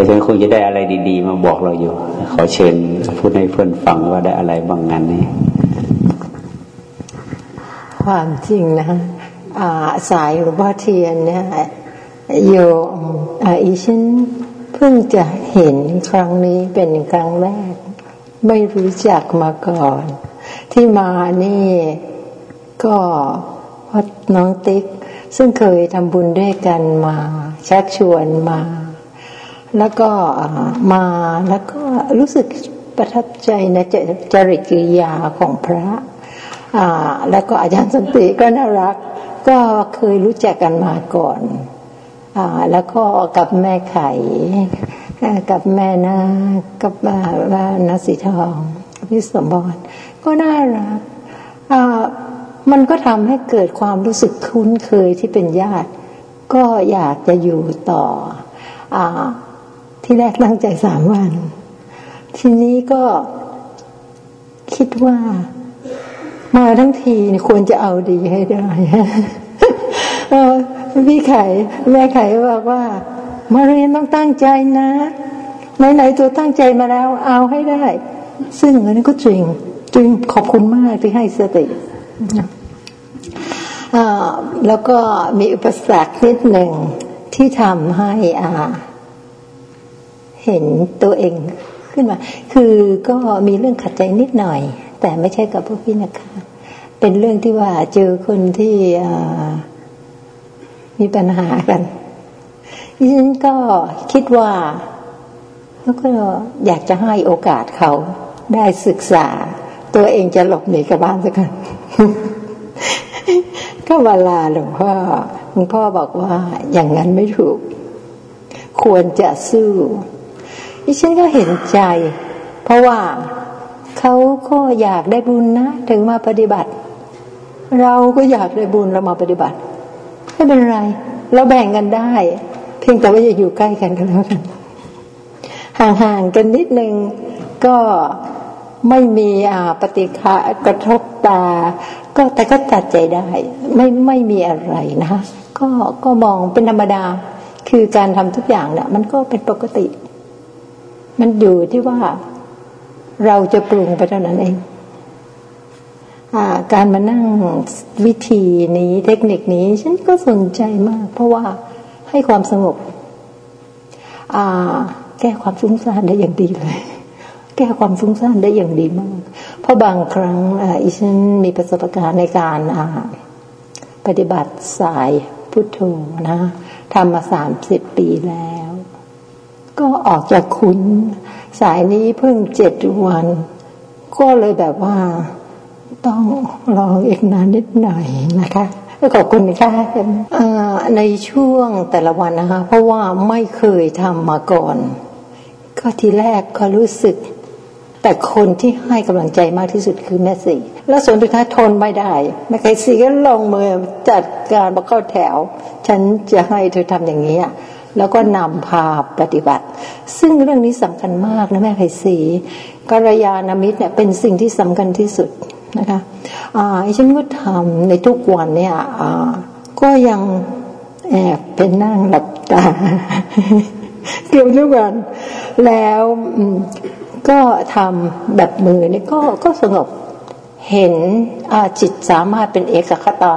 ราะฉะนั้นคงจะได้อะไรดี ๆ มาบอกเราอยู่ ขอเชิญพูดให้เพื่อนฟังว่าได้อะไรบางงานนี้ ความจริงนะสายหลวงพ่อเทียนเนี่ยโยมอีฉันเพิ่งจะเห็นครั้งนี้เป็นครั้งแรก ไม่รู้จักมาก่อน ที่มานี่ก็วัดน้องติ๊ก ซึ่งเคยทำบุญด้วยกันมา ชักชวนมา แล้วก็มาแล้วก็รู้สึกประทับใจในจริตกิริยาของพระแล้วก็อาจารย์สันติก็น่ารัก ก็เคยรู้จักกันมาก่อนอแล้วก็กับแม่ไข่กับแม่นากับว่านาสีทองพี่สมบัติก็น่ารักมันก็ทำให้เกิดความรู้สึกคุ้นเคยที่เป็นญาติ ก็อยากจะอยู่ต่ออ ที่แรกตั้งใจสามวัน ทีนี้ก็คิดว่า มาทั้งทีควรจะเอาดีให้ได้พี่ไข่แม่ไข่บอกว่า มาเรียนต้องตั้งใจนะไหนๆตัวตั้งใจมาแล้ว เอาให้ได้ ซึ่งอันนี้ก็จริงจริงขอบคุณมากที่ให้สติแล้วก็มีอุปสรรคนิดหนึ่งที่ทำให้อ่า เห็นตัวเองขึ้นมา คือก็มีเรื่องขัดใจนิดหน่อย แต่ไม่ใช่กับพวกพี่นะคะ เป็นเรื่องที่ว่าเจอคนที่มีปัญหากันดิฉันก็คิดว่าแล้วก็อยากจะให้โอกาสเขาได้ศึกษา ตัวเองจะหลบหนีกับบ้านสักกันก็เวลาหลวงพ่อหลวงพ่อบอกว่าอย่างนั้นไม่ถูก ควรจะสู้ ดิฉันก็เห็นใจ เพราะว่าเขาก็อยากได้บุญนะ ถึงมาปฏิบัติ เราก็อยากได้บุญเรามาปฏิบัติไม่เป็นไร เราแบ่งกันได้ เพียงแต่ว่าอย่าอยู่ใกล้กันก็แล้วกันห่างๆกันนิดนึงก็ไม่มีอ่าปฏิฆากระทบตา ก็แต่ก็ตัดใจได้ ไม่ไม่มีอะไรนะคะก็ก็มองเป็นธรรมดา คือการทำทุกอย่างเนี่ยมันก็เป็นปกติ มันอยู่ที่ว่าเราจะปรุงไปเท่านั้นเองอการมานั่งวิธีนี้เทคนิคนี้ ฉันก็สนใจมาก เพราะว่าให้ความสงบแก้ความฟุ้งซ่านได้อย่างดีเลย แก้ความฟุ้งซ่านได้อย่างดีมาก เพราะบางครั้งอีฉันมีประสบการณ์ในการปฏิบัติสายพุทโธนะทำมาสามสิบปีแล้ว ก็ออกจากคุณสายนี้เพิ่งเจ็ดวัน ก็เลยแบบว่าต้องรออีกนานนิดหน่อยนะคะขอบคุณค่ะในช่วงแต่ละวันนะคะ เพราะว่าไม่เคยทำมาก่อน ก็ทีแรกก็รู้สึก แต่คนที่ให้กำลังใจมากที่สุดคือแม่สีแล้วส่วนสุดท้ายทนไม่ได้แม่ไก่สีก็ลงมือจัดการบอกเข้าแถว ฉันจะให้เธอทำอย่างนี้ แล้วก็นำพาปฏิบัติ ซึ่งเรื่องนี้สำคัญมากนะแม่ไพศรีกัลยาณมิตรเนี่ยเป็นสิ่งที่สำคัญที่สุดนะคะอ่าฉันก็ทำในทุกวันเนี่ยอ่าก็ยังแอบเป็นนั่งหลับตาเกือบทุกวัน แล้วก็ทำแบบมือเนี่ยก็ก็สงบเห็นจิตสามารถเป็นเอกคตา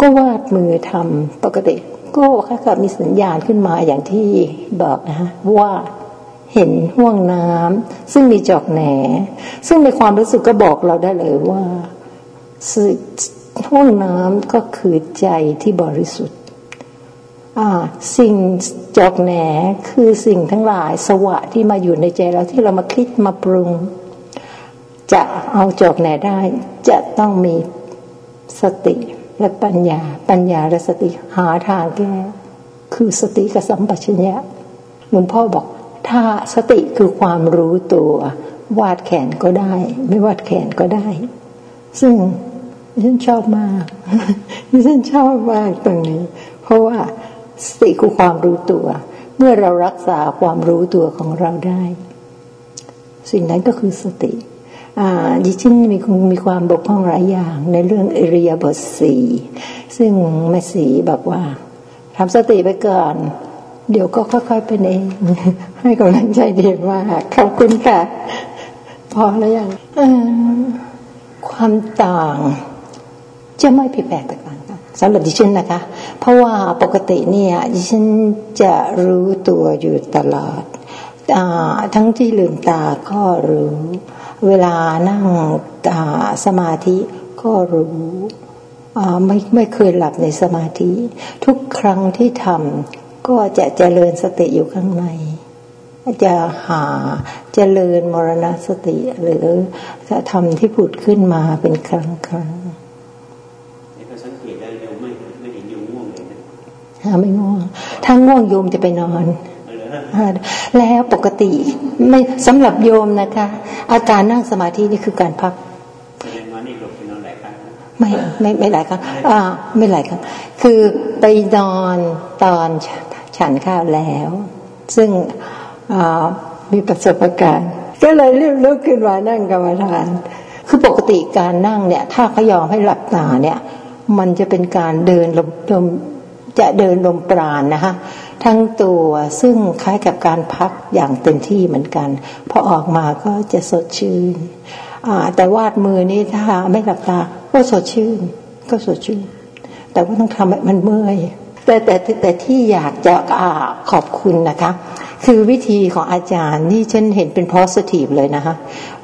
ก็วาดมือทำปกติ ก็ค่กับมีสัญญาณขึ้นมาอย่างที่บอกนะฮะว่าเห็นห่วงน้ำซึ่งมีจอกแหน ซึ่งในความรู้สึกก็บอกเราได้เลยว่าห่วงน้ำก็คือใจที่บริสุทธิ์สิ่งจอกแหนคือสิ่งทั้งหลายสวะที่มาอยู่ในใจเราที่เรามาคิดมาปรุง จะเอาจอกแหนได้ จะต้องมีสติ และปัญญา ปัญญาและสติหาทางแก้ คือสติกับสัมปชัญญะหลวงพ่อบอก ถ้าสติคือความรู้ตัว วาดแขนก็ได้ ไม่วาดแขนก็ได้ ซึ่งฉันชอบมากฉันชอบมากตรงนี้ เพราะว่าสติคือความรู้ตัว เมื่อเรารักษาความรู้ตัวของเราได้ สิ่งนั้นก็คือสติ ดิฉันมีคงมีความบกพร่องหลายอย่างในเรื่องอริยบทสีซึ่งแม่สีบอกว่าทำสติไปก่อน เดี๋ยวก็ค่อยๆเป็นเอง ให้กำลังใจเดียมากขอบคุณค่ะ พอแล้วยังความต่างจะไม่ผิดแปลกแตกต่างกันสำหรับดิฉันนะคะ เพราะว่าปกติเนี่ยดิฉันจะรู้ตัวอยู่ตลอดอทั้งที่ลืมตาก็รู้ เวลานั่งสมาธิก็รู้ไม่ไม่เคยหลับในสมาธิ ทุกครั้งที่ทำก็จะเจริญสติอยู่ข้างใน จะหาเจริญมรณสติ หรือจะทำที่ผุดขึ้นมาเป็นครั้งครั้งนี่ก็สังเกตได้โยมไม่ไม่เห็นโยมง่วงเลยนะไม่ง่วง ถ้าง่วงโยมจะไปนอน แล้วปกติไม่สำหรับโยมนะคะ อาการนั่งสมาธินี่คือการพักไม่ไม่ไม่หลายครั้งอ่าไม่หลายครั้งคือไปนอนตอนฉันข้าวแล้ว ซึ่งมีประสบการณ์ ก็เลยรีบลุกขึ้นมานั่งกรรมฐาน คือปกติการนั่งเนี่ย ถ้าเขายอมให้หลับตาเนี่ย มันจะเป็นการเดินลมลมจะเดินลมปราณนะคะ ทั้งตัวซึ่งคล้ายกับการพักอย่างเต็มที่เหมือนกัน พอออกมาก็จะสดชื่นแต่วาดมือนี้ถ้าไม่หลับตาก็สดชื่น ก็สดชื่น แต่ว่าต้องทำมันเมื่อยแต่แต่แต่ที่อยากจะอขอบคุณนะคะ คือวิธีของอาจารย์นี่ฉันเห็นเป็น positive เลยนะคะ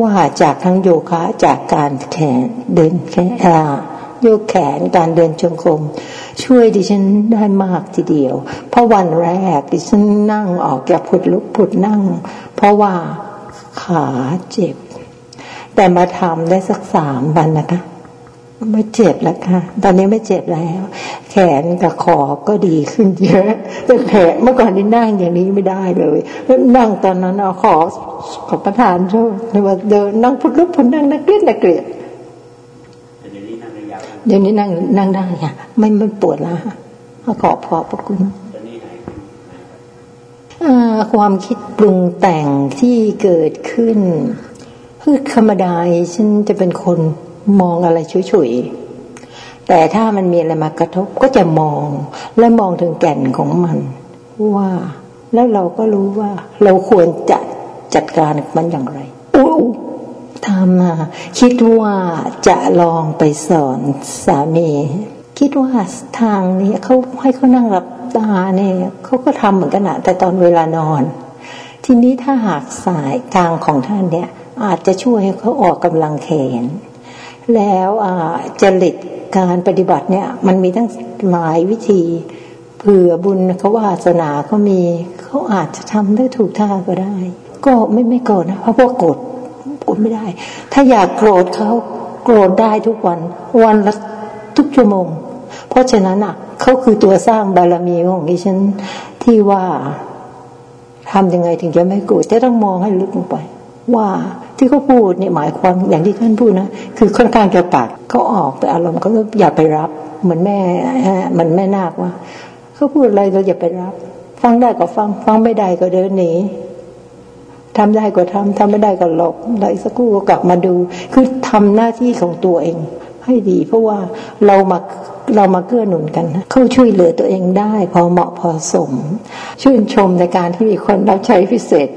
ว่าจากทั้งโยคะจากการแขนเดินแขน โยกแขนการเดินจงกรมช่วยดิฉันได้มากทีเดียว เพราะวันแรกดิฉันนั่งออกจากผุดลุกผุดนั่ง เพราะว่าขาเจ็บ แต่มาทำได้สักสามวันนะคะไม่เจ็บแล้วค่ะ ตอนนี้ไม่เจ็บแล้ว แขนกับคอก็ดีขึ้นเยอะแต่แขนเมื่อก่อนนี่นั่งอย่างนี้ไม่ได้เลยแล้วนั่งตอนนั้นเอาขอขอประทานโทษในว่าเดินนั่งพุทธลุกพุทนั่งนักเกลียดนักเกลียด เดี๋ยวนี้นั่งนั่งได้ค่ะไม่ไม่ปวดแล้วขอพอบพระคุณความคิดปรุงแต่งที่เกิดขึ้นคือธรรมดาฉันจะเป็นคนมองอะไรช่วยๆแต่ถ้ามันมีอะไรมากระทบก็จะมองและมองถึงแก่นของมัน ว่า แล้วเราก็รู้ว่า เราควรจะจัดการมันอย่างไรอู้ ทำมาคิดว่าจะลองไปสอนสามี คิดว่าทางนี้เขาให้เขานั่งรับตาเนี่ยเขาก็ทำเหมือนกันนะแต่ตอนเวลานอน ทีนี้ถ้าหากสายกลางของท่านเนี่ย อาจจะช่วยให้เขาออกกำลังแขน แล้วจริตการปฏิบัติเนี่ย มันมีทั้งหลายวิธีเผื่อบุญเขาวาสนาก็มีเขาอาจจะทำได้ถูกท่าก็ได้ ก็ไม่ไม่โกรธนะเพราะพวกโกร ธโกรธไม่ได้ ถ้าอยากโกรธเขาโกรธได้ทุกวัน วันละทุกชั่วโมง เพราะฉะนั้นอะเขาคือตัวสร้างบารมีของดิฉันที่ว่าทำยังไงถึงจะไม่โกรธจะต้องมองให้ลึกลงไป ว่าที่เขาพูดเนี่ยหมายความอย่างที่ท่านพูดนะคือค่อนข้างจะปากเขาออกแต่อารมณ์เขาอย่าไปรับเหมือนแม่มันแม่นาคว่าเขาพูดอะไรเราอย่าไปรับ ฟังได้ก็ฟัง ฟังไม่ได้ก็เดินหนี ทำได้ก็ทำทำไม่ได้ก็หลบไล้สักครู่ก็กลับมาดู คือทำหน้าที่ของตัวเอง ให้ดี เพราะว่าเรามาเรามาเกื้อหนุนกัน เข้าช่วยเหลือตัวเองได้ พอเหมาะพอสม ชื่นชมในการที่มีคนรับใช้พิเศษ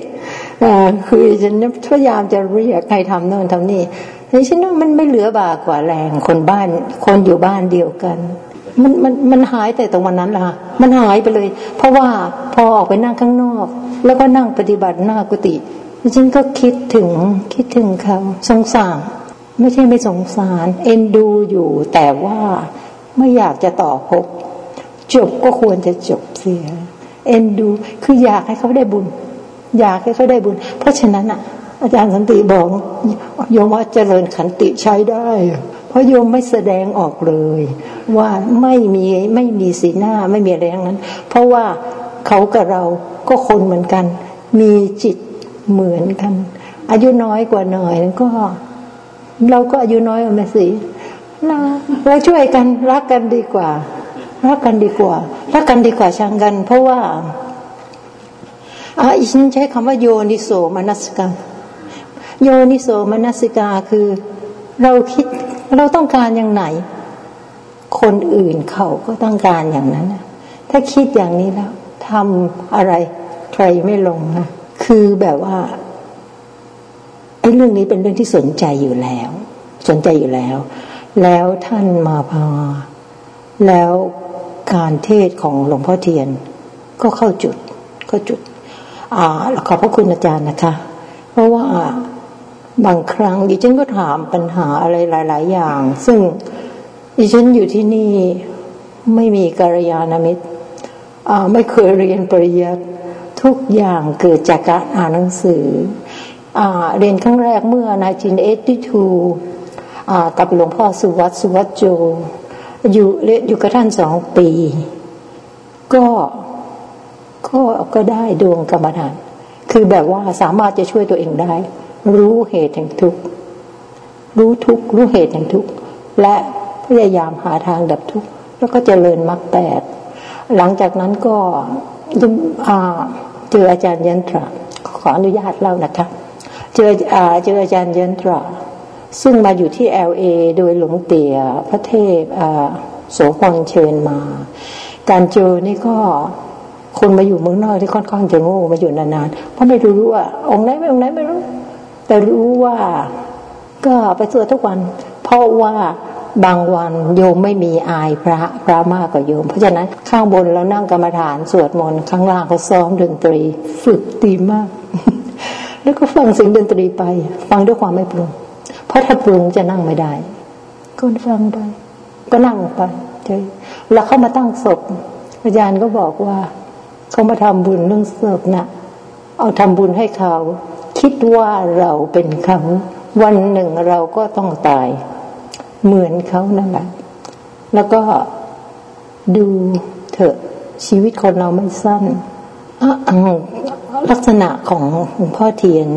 คือฉันพยายามจะเรียกใครทำโน่นทำนี่แต่ฉันว่ามันไม่เหลือบากว่าแรงคนบ้านคนอยู่บ้านเดียวกัน มันมันมันหายแต่ตรงวันนั้นล่ะ มันหายไปเลย เพราะว่าพอออกไปนั่งข้างนอก แล้วก็นั่งปฏิบัติหน้ากุฏิฉันก็คิดถึงคิดถึงเขาสงสาร ไม่ใช่ไม่สงสาร เอ็นดูอยู่ แต่ว่าไม่อยากจะต่อพบ จบก็ควรจะจบเสีย เอ็นดูคืออยากให้เขาได้บุญ อยากให้เขาได้บุญ เพราะฉะนั้นอะ อาจารย์สันติบอกโยมว่าเจริญขันติใช้ได้ เพราะโยมไม่แสดงออกเลย ว่าไม่มีไม่มีสีหน้าไม่มีอะไรทั้งนั้น เพราะว่า เขากับเราก็คนเหมือนกัน มีจิตเหมือนกัน อายุน้อยกว่าหน่อยก็ เราก็อายุน้อยกว่าแม่สีเราเราช่วยกันรักกันดีกว่า รักกันดีกว่า รักกันดีกว่าชังกัน เพราะว่าอาฉันใช้คำว่าโยนิโสมนัสกาโยนิโสมนัสิกาคือ เราคิดเราต้องการอย่างไหน คนอื่นเขาก็ต้องการอย่างนั้นถ้าคิดอย่างนี้แล้ว ทำอะไรใครไม่ลงนะคือแบบว่าไอ้เรื่องนี้เป็นเรื่องที่สนใจอยู่แล้ว สนใจอยู่แล้ว แล้วท่านมาพาแล้วการเทศของหลวงพ่อเทียน ก็เข้าจุดเข้าจุดอ่าขอบพระคุณอาจารย์นะคะ เพราะว่าบางครั้งดิฉันก็ถามปัญหาอะไรหลาย ๆ อย่าง ซึ่งดิฉันอยู่ที่นี่ไม่มีกัลยาณมิตร ไม่เคยเรียนปริยัติทุกอย่างเกิดจากการอ่านหนังสืออเรียนครั้งแรกเมื่อนาจินเอติทูกับหลวงพ่อสุวัตสุวัตโจ อยู่อยู่กับท่านสองปี ก็ก็ก็ได้ดวงกรรมฐานคือแบบว่าสามารถจะช่วยตัวเองได้ รู้เหตุแห่งทุกข์รู้ทุกข์รู้เหตุแห่งทุกข์และพยายามหาทางดับทุกข์แล้วก็เจริญมรรคแปด หลังจากนั้นก็เจออาจารย์ยันตราขออนุญาตเล่านะคะเจอเจออาจารย์ยันตราซึ่งมาอยู่ที่เอลเอโดยหลวงเตี่ยพระเทพโสพลเชิญมา การเจอนี่ก็คนมาอยู่เมืองนอกที่ค่อนข้างจะโง่มาอยู่นานๆเพราะไม่รู้ว่าองค์ไหนไม่องค์ไหนไม่รู้ แต่รู้ว่าก็ไปสวดทุกวัน เพราะว่า บางวันโยมไม่มีอายพระพระมากกว่าโยม เพราะฉะนั้นข้างบนเรานั่งกรรมฐานสวดมนต์ข้างล่างเขาซ้อมดนตรี ฝึกดีมาก แล้วก็ฟังเสียงดนตรีไป ฟังด้วยความไม่ปรุง เพราะถ้าปรุงจะนั่งไม่ได้ก็ฟังไป ก็นั่งไปเฉยแล้วเขามาตั้งศพอาจารย์ก็บอกว่าเขามาทำบุญเรื่องศพนะ่ะ เอาทำบุญให้เขา คิดว่าเราเป็นเขาวันหนึ่งเราก็ต้องตาย เหมือนเขานั่นแหละแล้วก็ดูเถอะชีวิตคนเราไม่สั้นลักษณะของหลวงพ่อเทียน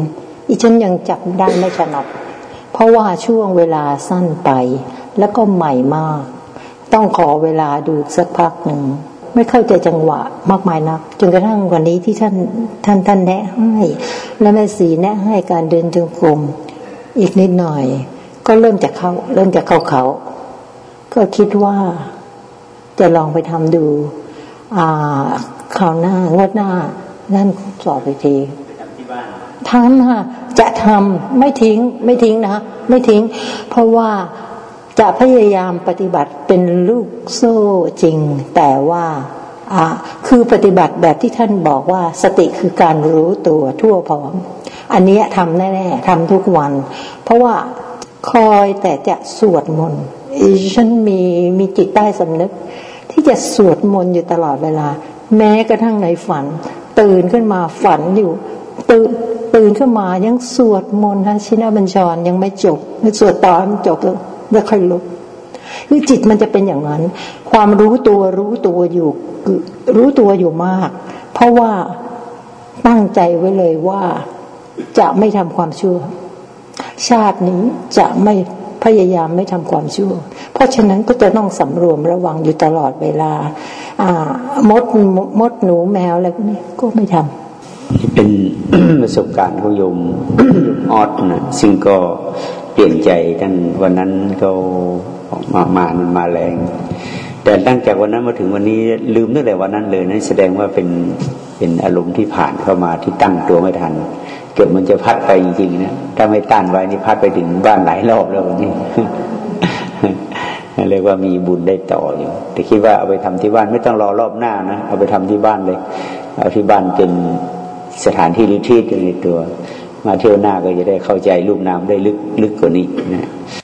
อีฉันยังจับได้ไม่ถนัดเพราะว่าช่วงเวลาสั้นไป แล้วก็ใหม่มาก ต้องขอเวลาดูสักพักหนึ่งไม่เข้าใจจังหวะมากมายนักจนกระทั่งวันนี้ที่ท่านท่านท่านแนะให้ และแม่สีแนะให้การเดินจงกรมอีกนิดหน่อย ก็เริ่มจากเขาเริ่มจากเขาเขา ก็คิดว่าจะลองไปทำดู อ่าคราวหน้างวดหน้านั่นสอบไปทีทำค่ะจะทำไม่ทิ้งไม่ทิ้งนะไม่ทิ้ง เพราะว่าจะพยายามปฏิบัติเป็นลูกโซ่จริง แต่ว่าอ่าคือปฏิบัติแบบที่ท่านบอกว่าสติคือการรู้ตัวทั่วพร้อม อันนี้ทำแน่ ๆทำทุกวัน เพราะว่า คอยแต่จะสวดมนต์ฉันมีมีจิตใต้สำนึก ที่จะสวดมนต์อยู่ตลอดเวลา แม้กระทั่งในฝัน ตื่นขึ้นมาฝันอยู่ ตื่นตื่นขึ้นมายังสวดมนต์ฮะชินาบัญชรยังไม่จบไม่สวดตอนจบแล้วแล้วค่อยลุกคือจิตมันจะเป็นอย่างนั้น ความรู้ตัวรู้ตัวอยู่ รู้ตัวอยู่มาก เพราะว่าตั้งใจไว้เลยว่าจะไม่ทำความชั่ว ชาตินี้จะไม่พยายามไม่ทำความชั่ว เพราะฉะนั้นก็จะต้องสำรวมระวังอยู่ตลอดเวลา อ่ามดมดหนูแมวอะไรพวกนี้ก็ไม่ทำที่เป็นประสบการณ์ของโยมออสนะซึ่งก็เปลี่ยนใจท่านวันนั้นเขามามามันมาแรง แต่ตั้งจากวันนั้นมาถึงวันนี้ลืมตั้งแต่วันนั้นเลยนั่นแสดงว่าเป็นเป็นอารมณ์ที่ผ่านเข้ามาที่ตั้งตัวไม่ทัน เกือบมันจะพัดไปจริงๆนะถ้าไม่ต้านไว้นี่พัดไปถึงบ้านหลายรอบแล้วนี่เรียกว่ามีบุญได้ต่ออยู่ แต่คิดว่าเอาไปทำที่บ้านไม่ต้องรอรอบหน้านะเอาไปทำที่บ้านเลย เอาที่บ้านเป็นสถานที่ลิทีในตัว มาเที่ยวหน้าก็จะได้เข้าใจรูปนามได้ลึกลึกกว่านี้นะ